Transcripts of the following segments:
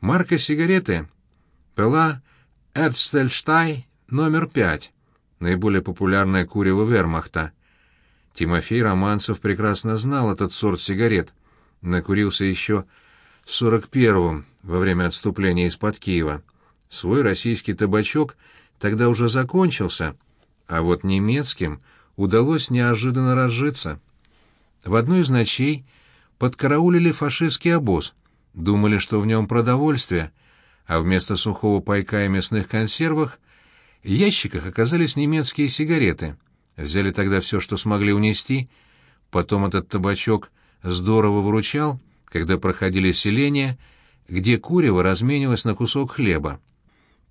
Марка сигареты была Эрцтельштай номер пять, наиболее популярное курево вермахта. Тимофей Романцев прекрасно знал этот сорт сигарет. Накурился еще в сорок первом, во время отступления из-под Киева. Свой российский табачок тогда уже закончился, а вот немецким удалось неожиданно разжиться. В одной из ночей подкараулили фашистский обоз, думали, что в нем продовольствие, а вместо сухого пайка и мясных консервов в ящиках оказались немецкие сигареты. Взяли тогда все, что смогли унести, потом этот табачок здорово выручал, когда проходили селения, где курево разменивалось на кусок хлеба.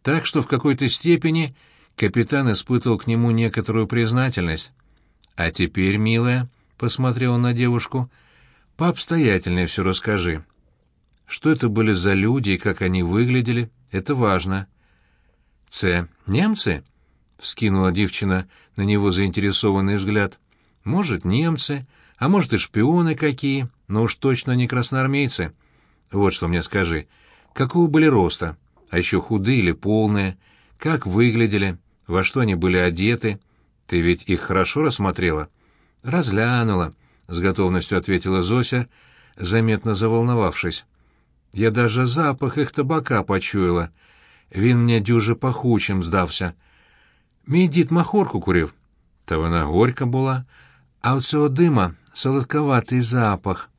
Так что в какой-то степени капитан испытывал к нему некоторую признательность. «А теперь, милая», — посмотрел на девушку, — «пообстоятельнее все расскажи. Что это были за люди и как они выглядели, это важно». «Це немцы?» — вскинула девчина на него заинтересованный взгляд. «Может, немцы, а может и шпионы какие, но уж точно не красноармейцы. Вот что мне скажи, какого были роста, а еще худые или полные, как выглядели, во что они были одеты? Ты ведь их хорошо рассмотрела?» «Разглянула», — с готовностью ответила Зося, заметно заволновавшись. «Я даже запах их табака почуяла. Він мне дюже пахучим здався. Мій дід махорку курив, та вона горька була, а у цього дима солодковатий запах.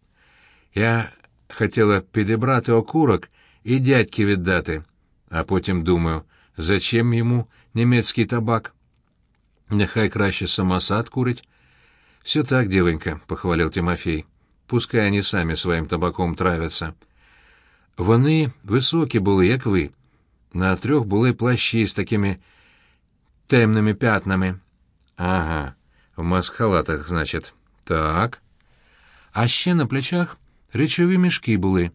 Я хотіла підібрати окурок і дядьки віддати, а потім думаю, зачем йому німецький табак? Нехай краще самосад курить. Все так, девонька, похвалил Тимофей. Пускай они самі своїм табаком травяться. Вони високі були, як ви. На трьох були плащі з такими темними пятнами. Ага, в маскхалатах, значить. Так. А ще на плечах речові мішки були.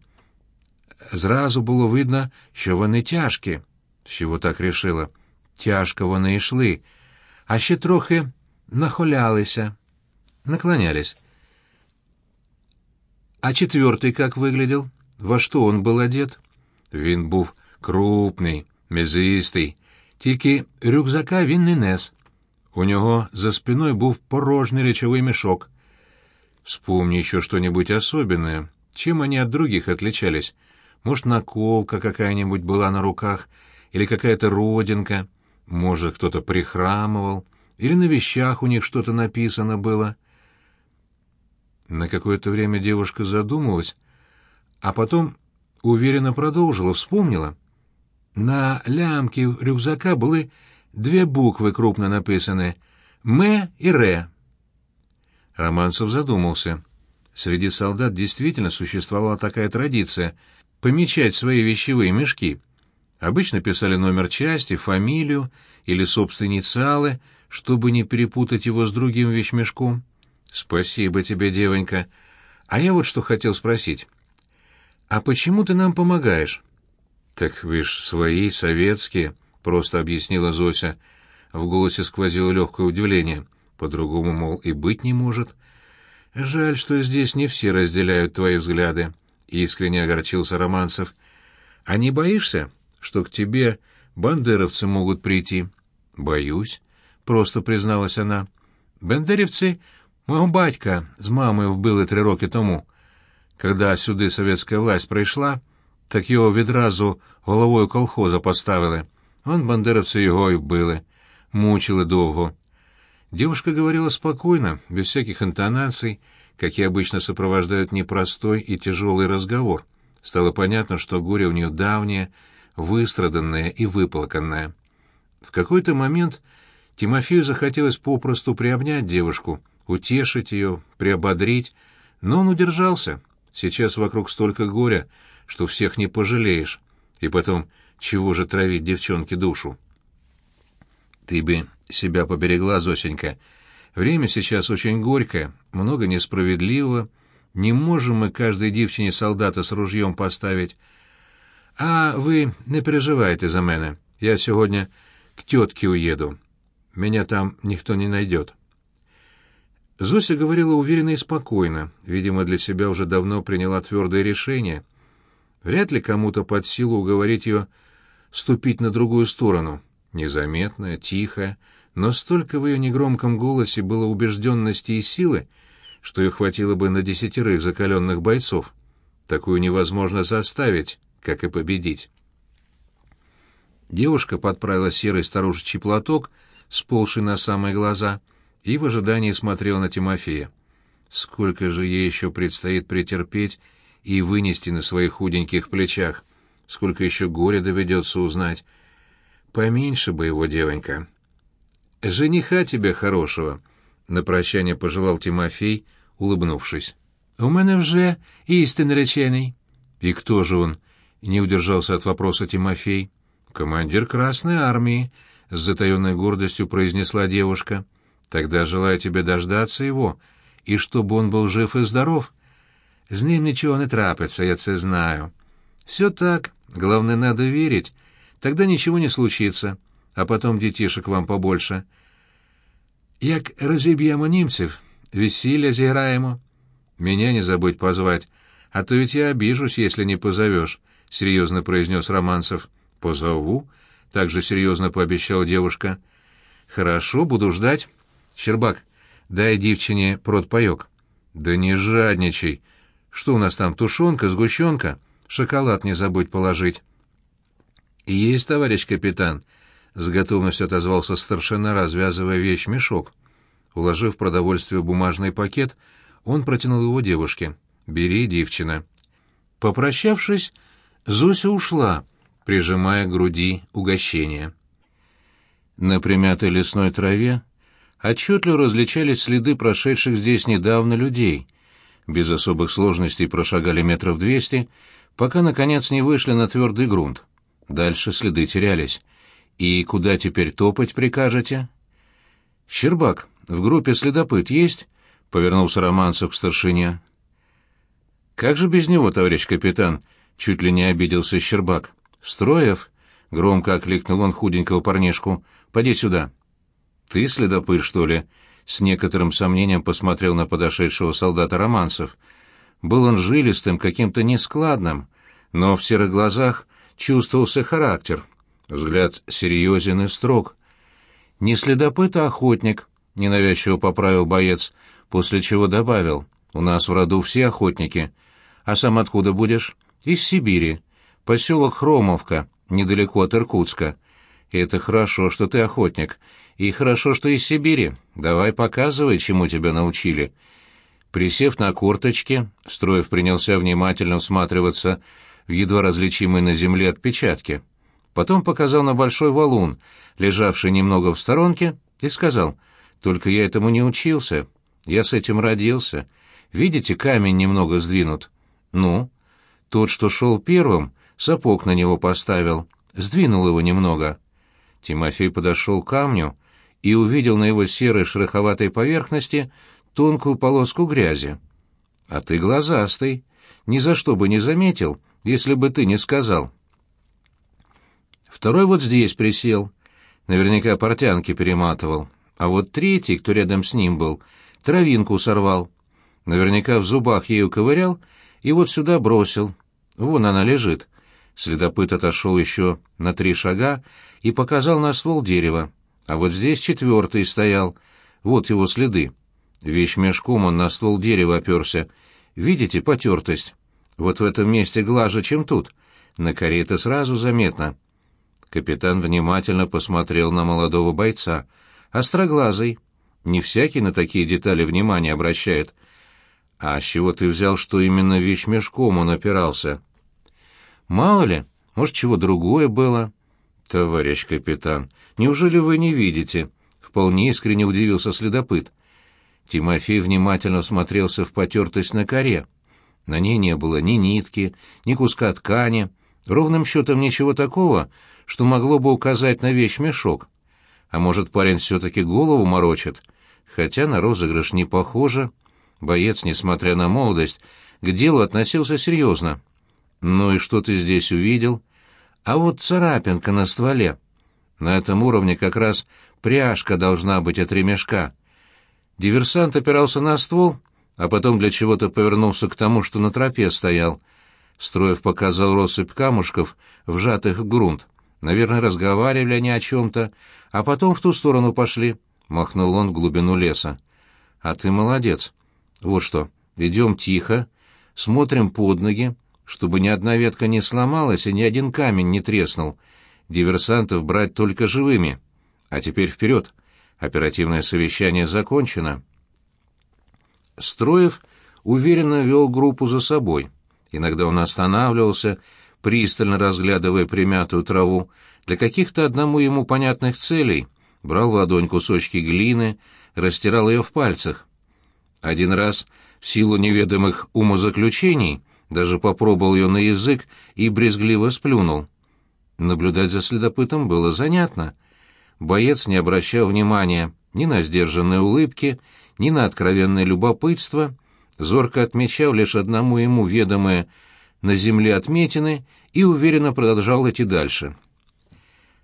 Зразу було видно, що вони тяжкі. Чого так рішила? Тяжко вони йшли, а ще трохи нахолялися, наклонялись. А четвертый как выглядел? Во что он был одет? Він був крупний, м'язистий, тільки рюкзака він не нес. У нього за спиной був порожний речовий мешок. Вспомни еще что-нибудь особенное. Чем они от других отличались? Может, наколка какая-нибудь была на руках, или какая-то родинка, может, кто-то прихрамывал, или на вещах у них что-то написано было. На какое-то время девушка задумалась, а потом уверенно продолжила, вспомнила. На лямке рюкзака были две буквы крупно написаны «М» и «Р». Романцев задумался. Среди солдат действительно существовала такая традиция — помечать свои вещевые мешки. Обычно писали номер части, фамилию или собственные инициалы, чтобы не перепутать его с другим вещмешком. «Спасибо тебе, девонька. А я вот что хотел спросить. А почему ты нам помогаешь?» «Так вы свои, советские», — просто объяснила Зося. В голосе сквозило легкое удивление. По-другому, мол, и быть не может. «Жаль, что здесь не все разделяют твои взгляды», — искренне огорчился Романцев. «А не боишься, что к тебе бандеровцы могут прийти?» «Боюсь», — просто призналась она. «Бандерівці мого батька з мамою вбили три роки тому. Когда сюди совєтська власть прийшла, так його відразу головою колхоза поставили. Он бандеровці його і вбили. Мучили довго. Девушка говорила спокойно, без всяких интонаций, какие обычно сопровождают непростой и тяжелый разговор. Стало понятно, что горе у нее давнее, выстраданное и выплаканное. В какой-то момент Тимофею захотелось попросту приобнять девушку, утешить ее, приободрить, но он удержался. Сейчас вокруг столько горя, что всех не пожалеешь. И потом, чего же травить девчонке душу? Ты бы себя поберегла, Зосенька. Время сейчас очень горькое, много несправедливого. Не можем мы каждой девчине солдата с ружьем поставить. А вы не переживайте за мене. Я сегодня к тетке уеду. Меня там никто не найдет. Зося говорила уверенно и спокойно, видимо, для себя уже давно приняла твердое решение. Вряд ли кому-то под силу уговорить ее ступить на другую сторону. Незаметная, тихая, но столько в ее негромком голосе было убежденности и силы, что ее хватило бы на десятерых закаленных бойцов. Такую невозможно заставить, как и победить. Девушка подправила серый старушечий платок, сползший на самые глаза, и в ожидании смотрела на Тимофея. Сколько же ей еще предстоит претерпеть и вынести на своих худеньких плечах, сколько еще горя доведется узнать. Поменьше бы его, девонька. «Жениха тебе хорошего», — на прощание пожелал Тимофей, улыбнувшись. «У мене вже істин речений». «И кто же он?» — не удержался от вопроса Тимофей. «Командир Красной Армии», — с затаенной гордостью произнесла девушка. «Тогда желаю тебе дождаться его, и чтобы он был жив и здоров». «З ним ничего не трапится, я це знаю». «Все так, главное, надо верить, тогда ничего не случится, а потом детишек вам побольше». «Як розіб'ємо німців, весілля зіграємо». «Меня не забудь позвать, а то ведь я обижусь, если не позовешь», — серьезно произнес Романцев. «Позову», — также серьезно пообещала девушка. «Хорошо, буду ждать. Щербак, дай девчине протпоек». «Да не жадничай. Что у нас там, тушенка, сгущенка? Шоколад не забудь положить». «Есть, товарищ капитан», — с готовностью отозвался старшина, развязывая вещь-мешок. Уложив продовольствие в бумажный пакет, он протянул его девушке. «Бери, девчина». Попрощавшись, Зося ушла, прижимая к груди угощение. На примятой лесной траве отчетливо различались следы прошедших здесь недавно людей. Без особых сложностей прошагали метров двести, пока, наконец, не вышли на твердый грунт. Дальше следы терялись. «И куда теперь топать прикажете?» «Щербак, в группе следопыт есть?» — повернулся Романцев к старшине. «Как же без него, товарищ капитан?» — чуть ли не обиделся Щербак. «Строев?» — громко окликнул он худенького парнишку. «Поди сюда». «Ты следопыт, что ли?» — с некоторым сомнением посмотрел на подошедшего солдата Романцев. Был он жилистым, каким-то нескладным, но в серых глазах чувствовался характер. Взгляд серьезен и строг. «Не следопыт, а охотник», — ненавязчиво поправил боец, после чего добавил. «У нас в роду все охотники. А сам откуда будешь?» «Из Сибири. Поселок Хромовка, недалеко от Иркутска. Это хорошо, что ты охотник. И хорошо, что из Сибири. Давай показывай, чему тебя научили». Присев на корточки, Строев принялся внимательно всматриваться в едва различимые на земле отпечатки. Потом показал на большой валун, лежавший немного в сторонке, и сказал, «Только я этому не учился. Я с этим родился. Видите, камень немного сдвинут. Ну, тот, что шел первым, сапог на него поставил, сдвинул его немного. Тимофей подошел к камню и увидел на его серой шероховатой поверхности тонкую полоску грязи. «А ты глазастый. Ни за что бы не заметил, если бы ты не сказал». Второй вот здесь присел. Наверняка портянки перематывал. А вот третий, кто рядом с ним был, травинку сорвал. Наверняка в зубах ею ковырял и вот сюда бросил. Вон она лежит. Следопыт отошел еще на три шага и показал на ствол дерева. А вот здесь четвертый стоял. Вот его следы. Вещь мешком он на ствол дерева оперся. Видите потертость? Вот в этом месте глаже, чем тут. На коре это сразу заметно. Капитан внимательно посмотрел на молодого бойца. Остроглазый. Не всякий на такие детали внимания обращает. А с чего ты взял, что именно вещмешком он опирался? Мало ли, может, чего другое было? Товарищ капитан, неужели вы не видите? Вполне искренне удивился следопыт. Тимофей внимательно смотрелся в потертость на коре. На ней не было ни нитки, ни куска ткани, ровным счетом ничего такого, что могло бы указать на вещмешок. А может, парень все-таки голову морочит? Хотя на розыгрыш не похоже. Боец, несмотря на молодость, к делу относился серьезно. «Ну и что ты здесь увидел?» «А вот царапинка на стволе. На этом уровне как раз пряжка должна быть от ремешка». Диверсант опирался на ствол, а потом для чего-то повернулся к тому, что на тропе стоял. Строев показал россыпь камушков, вжатых в грунт. Наверное, разговаривали они о чем-то, а потом в ту сторону пошли. Махнул он в глубину леса. А ты молодец. Вот что, идем тихо, смотрим под ноги, чтобы ни одна ветка не сломалась и ни один камень не треснул. Диверсантов брать только живыми. А теперь вперед. Оперативное совещание закончено. Строев уверенно вел группу за собой. Иногда он останавливался, пристально разглядывая примятую траву, для каких-то одному ему понятных целей, брал в ладонь кусочки глины, растирал ее в пальцах. Один раз, в силу неведомых умозаключений, даже попробовал ее на язык и брезгливо сплюнул. Наблюдать за следопытом было занятно. Боец не обращал внимания ни на сдержанные улыбки, ни на откровенное любопытство, зорко отмечал лишь одному ему ведомое на земле отметины и уверенно продолжал идти дальше.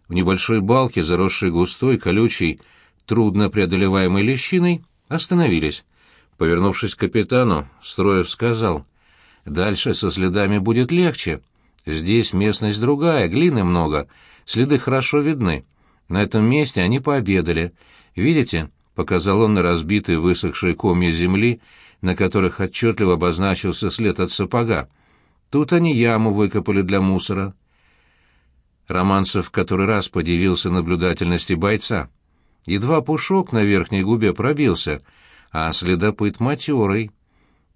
В небольшой балке, заросшей густой, колючей, трудно преодолеваемой лещиной, остановились. Повернувшись к капитану, Строев сказал, «Дальше со следами будет легче. Здесь местность другая, глины много, следы хорошо видны. На этом месте они пообедали. Видите?» — показал он на разбитые высохшие комья земли, на которых отчетливо обозначился след от сапога. Тут они яму выкопали для мусора. Романцев который раз подивился наблюдательности бойца. Едва пушок на верхней губе пробился, а следопыт матерый.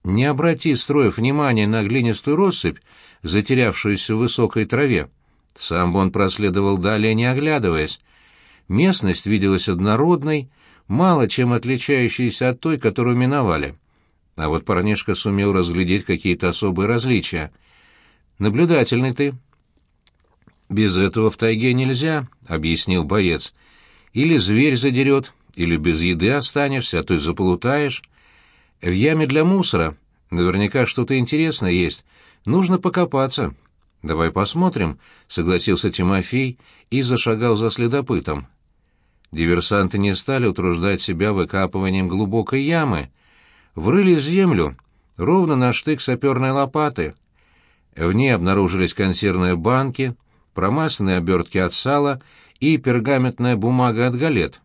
Не обрати, строив внимание на глинистую россыпь, затерявшуюся в высокой траве. Сам бы он проследовал далее, не оглядываясь. Местность виделась однородной, мало чем отличающейся от той, которую миновали. А вот парнишка сумел разглядеть какие-то особые различия. «Наблюдательный ты». «Без этого в тайге нельзя», — объяснил боец. «Или зверь задерет, или без еды останешься, а то и заплутаешь. В яме для мусора наверняка что-то интересное есть. Нужно покопаться». «Давай посмотрим», — согласился Тимофей и зашагал за следопытом. Диверсанты не стали утруждать себя выкапыванием глубокой ямы — врыли землю ровно на штык саперной лопаты. В ней обнаружились консервные банки, промасленные обертки от сала и пергаментная бумага от галет.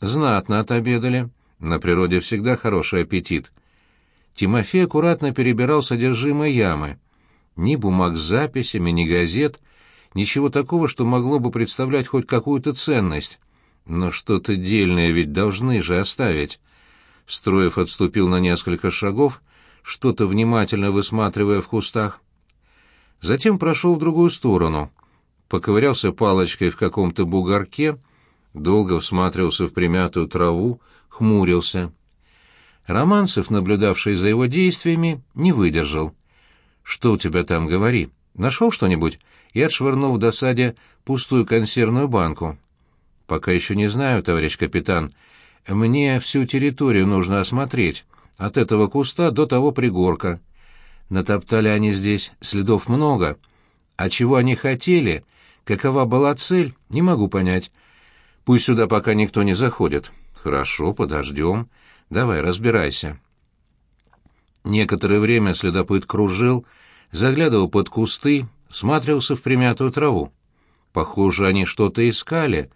Знатно отобедали. На природе всегда хороший аппетит. Тимофей аккуратно перебирал содержимое ямы. Ни бумаг с записями, ни газет, ничего такого, что могло бы представлять хоть какую-то ценность. Но что-то дельное ведь должны же оставить. Строев отступил на несколько шагов, что-то внимательно высматривая в кустах. Затем прошел в другую сторону, поковырялся палочкой в каком-то бугорке, долго всматривался в примятую траву, хмурился. Романцев, наблюдавший за его действиями, не выдержал. «Что у тебя там, говори? Нашел что-нибудь?» И отшвырнул в досаде пустую консервную банку. «Пока еще не знаю, товарищ капитан. Мне всю территорию нужно осмотреть, от этого куста до того пригорка. Натоптали они здесь, следов много. А чего они хотели, какова была цель, не могу понять. Пусть сюда пока никто не заходит. Хорошо, подождем. Давай, разбирайся. Некоторое время следопыт кружил, заглядывал под кусты, всматривался в примятую траву. Похоже, они что-то искали,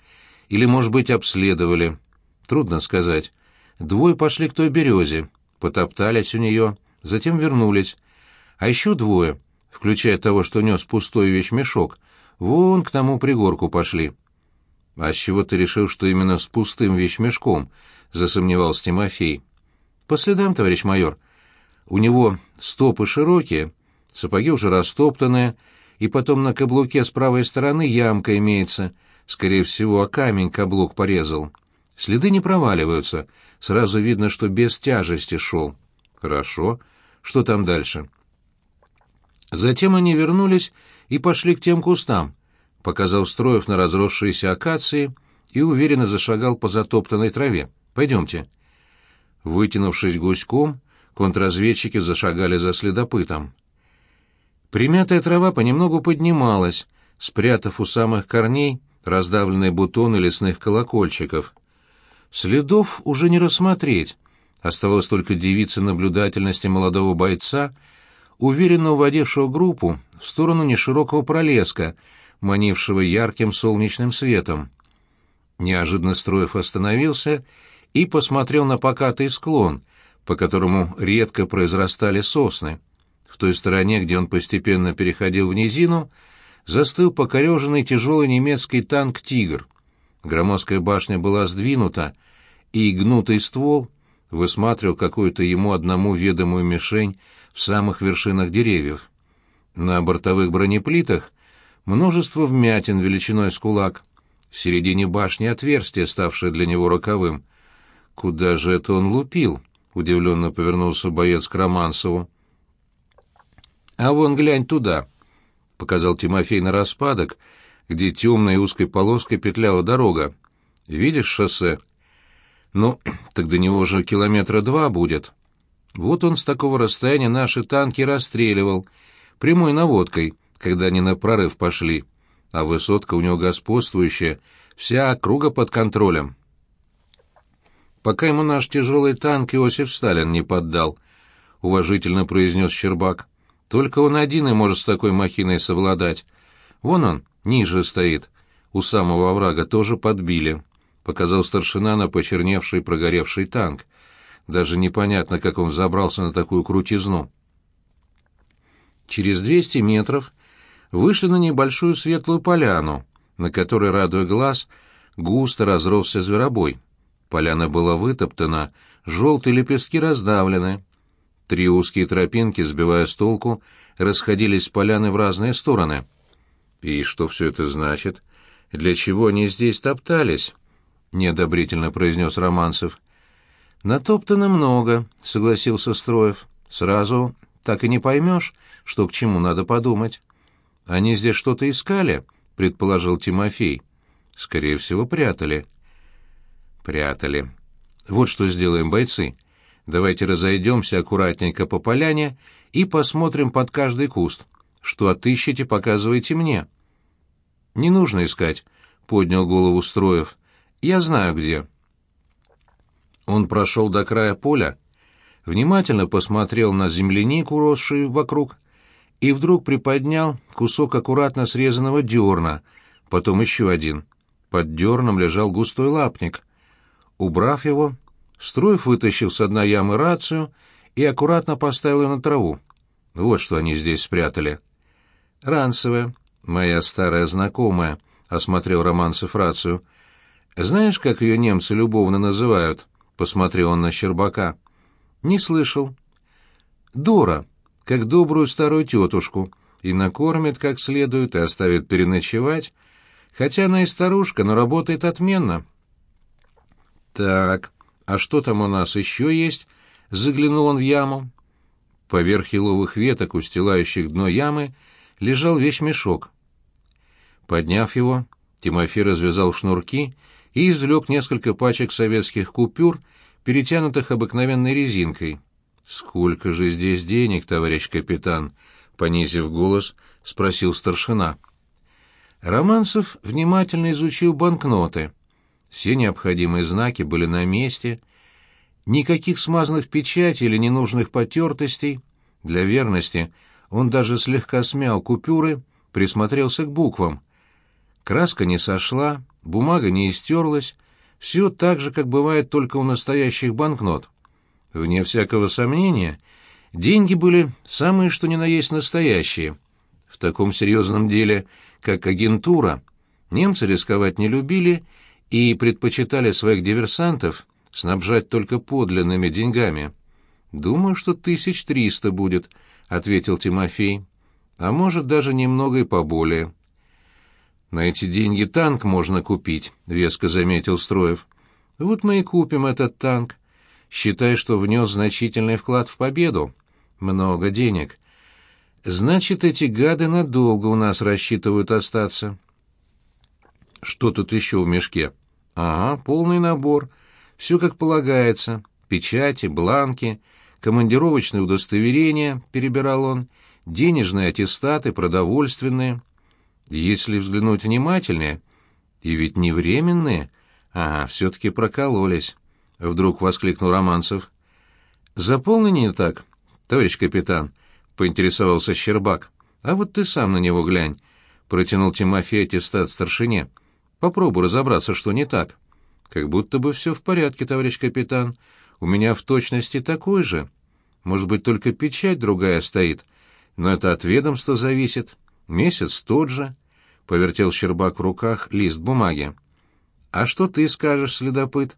или, может быть, обследовали. Трудно сказать. Двое пошли к той березе, потоптались у нее, затем вернулись. А еще двое, включая того, что нес пустой вещмешок, вон к тому пригорку пошли. — А с чего ты решил, что именно с пустым вещмешком? — засомневался Тимофей. — По следам, товарищ майор. У него стопы широкие, сапоги уже растоптанные, и потом на каблуке с правой стороны ямка имеется. Скорее всего, а камень каблук порезал. Следы не проваливаются, сразу видно, что без тяжести шел. Хорошо. Что там дальше? Затем они вернулись и пошли к тем кустам, показал Строев на разросшиеся акации и уверенно зашагал по затоптанной траве. «Пойдемте». Вытянувшись гуськом, контрразведчики зашагали за следопытом. Примятая трава понемногу поднималась, спрятав у самых корней раздавленные бутоны лесных колокольчиков — Следов уже не рассмотреть. Оставалось только дивиться наблюдательности молодого бойца, уверенно уводившего группу в сторону неширокого пролеска, манившего ярким солнечным светом. Неожиданно Строев остановился и посмотрел на покатый склон, по которому редко произрастали сосны. В той стороне, где он постепенно переходил в низину, застыл покореженный тяжелый немецкий танк «Тигр». Громоздкая башня была сдвинута, и гнутый ствол высматривал какую-то ему одному ведомую мишень в самых вершинах деревьев. На бортовых бронеплитах множество вмятин величиной с кулак. В середине башни отверстие, ставшее для него роковым. «Куда же это он лупил?» — удивленно повернулся боец к Романсову. «А вон глянь туда», — показал Тимофей на распадок, где темной узкой полоской петляла дорога. «Видишь шоссе?» «Ну, так до него же километра два будет». Вот он с такого расстояния наши танки расстреливал, прямой наводкой, когда они на прорыв пошли, а высотка у него господствующая, вся округа под контролем. Пока ему наш тяжелый танк Иосиф Сталин не поддал, — уважительно произнес Щербак. Только он один и может с такой махиной совладать. Вон он, ниже стоит. У самого оврага тоже подбили. Показал старшина на почерневший прогоревший танк. Даже непонятно, как он взобрался на такую крутизну. Через 200 метров вышли на небольшую светлую поляну, на которой, радуя глаз, густо разросся зверобой. Поляна была вытоптана, желтые лепестки раздавлены. Три узкие тропинки, сбивая с толку, расходились с поляны в разные стороны. «И что все это значит? Для чего они здесь топтались?» — неодобрительно произнес Романцев. «Натоптано много», — согласился Строев. «Сразу так и не поймешь, что к чему надо подумать». «Они здесь что-то искали?» — предположил Тимофей. «Скорее всего, прятали». «Прятали. Вот что сделаем, бойцы. Давайте разойдемся аккуратненько по поляне и посмотрим под каждый куст. Что отыщете, показывайте мне». «Не нужно искать», — поднял голову Строев. «Я знаю, где». Он прошел до края поля, внимательно посмотрел на землянику, росшую вокруг, и вдруг приподнял кусок аккуратно срезанного дерна, потом еще один. Под дерном лежал густой лапник. Убрав его, Строев вытащил с дна ямы рацию и аккуратно поставил ее на траву. Вот что они здесь спрятали. «Ранцевая, моя старая знакомая», — осмотрел Романцев рацию. «Знаешь, как ее немцы любовно называют?» — посмотрел он на Щербака. «Не слышал». «Дора, как добрую старую тетушку, и накормит как следует, и оставит переночевать, хотя она и старушка, но работает отменно». «Так, а что там у нас еще есть?» — заглянул он в яму. Поверх еловых веток, устилающих дно ямы, лежал вещмешок. Подняв его, Тимофей развязал шнурки и извлек несколько пачек советских купюр, перетянутых обыкновенной резинкой. «Сколько же здесь денег, товарищ капитан?» — понизив голос, спросил старшина. Романцев внимательно изучил банкноты. Все необходимые знаки были на месте. Никаких смазанных печатей или ненужных потертостей. Для верности он даже слегка смял купюры, присмотрелся к буквам. Краска не сошла, бумага не истерлась, все так же, как бывает только у настоящих банкнот. Вне всякого сомнения, деньги были самые что ни на есть настоящие. В таком серьезном деле, как агентура, немцы рисковать не любили и предпочитали своих диверсантов снабжать только подлинными деньгами. «Думаю, что тысяч триста будет», — ответил Тимофей. «А может, даже немного и поболее». «На эти деньги танк можно купить», — веско заметил Строев. «Вот мы и купим этот танк. Считай, что внес значительный вклад в победу. Много денег. Значит, эти гады надолго у нас рассчитывают остаться». «Что тут еще в мешке?» «Ага, полный набор. Все как полагается. Печати, бланки, командировочные удостоверения», — перебирал он, — «денежные аттестаты, продовольственные». Если взглянуть внимательнее, и ведь не временные, ага, все-таки прокололись, — вдруг воскликнул Романцев. Заполнение так, товарищ капитан, — поинтересовался Щербак. «А вот ты сам на него глянь», — протянул Тимофей аттестат старшине. «Попробуй разобраться, что не так». «Как будто бы все в порядке, товарищ капитан. У меня в точности такой же. Может быть, только печать другая стоит. Но это от ведомства зависит. Месяц тот же». Повертел Щербак в руках лист бумаги. «А что ты скажешь, следопыт?»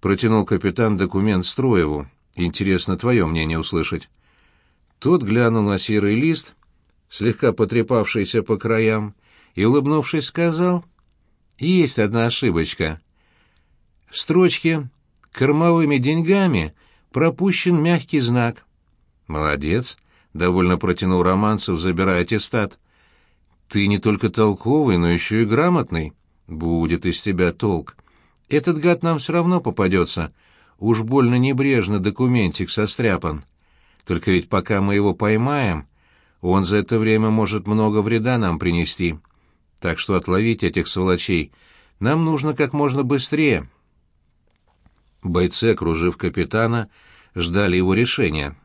Протянул капитан документ Строеву. «Интересно твое мнение услышать». Тот глянул на серый лист, слегка потрепавшийся по краям, и, улыбнувшись, сказал, «Есть одна ошибочка. В строчке «кормовыми деньгами» пропущен мягкий знак». «Молодец», — довольно протянул Романцев, забирая аттестат. «Ты не только толковый, но еще и грамотный. Будет из тебя толк. Этот гад нам все равно попадется. Уж больно небрежно документик состряпан». Только ведь пока мы его поймаем, он за это время может много вреда нам принести. Так что отловить этих сволочей нам нужно как можно быстрее. Бойцы, окружив капитана, ждали его решения.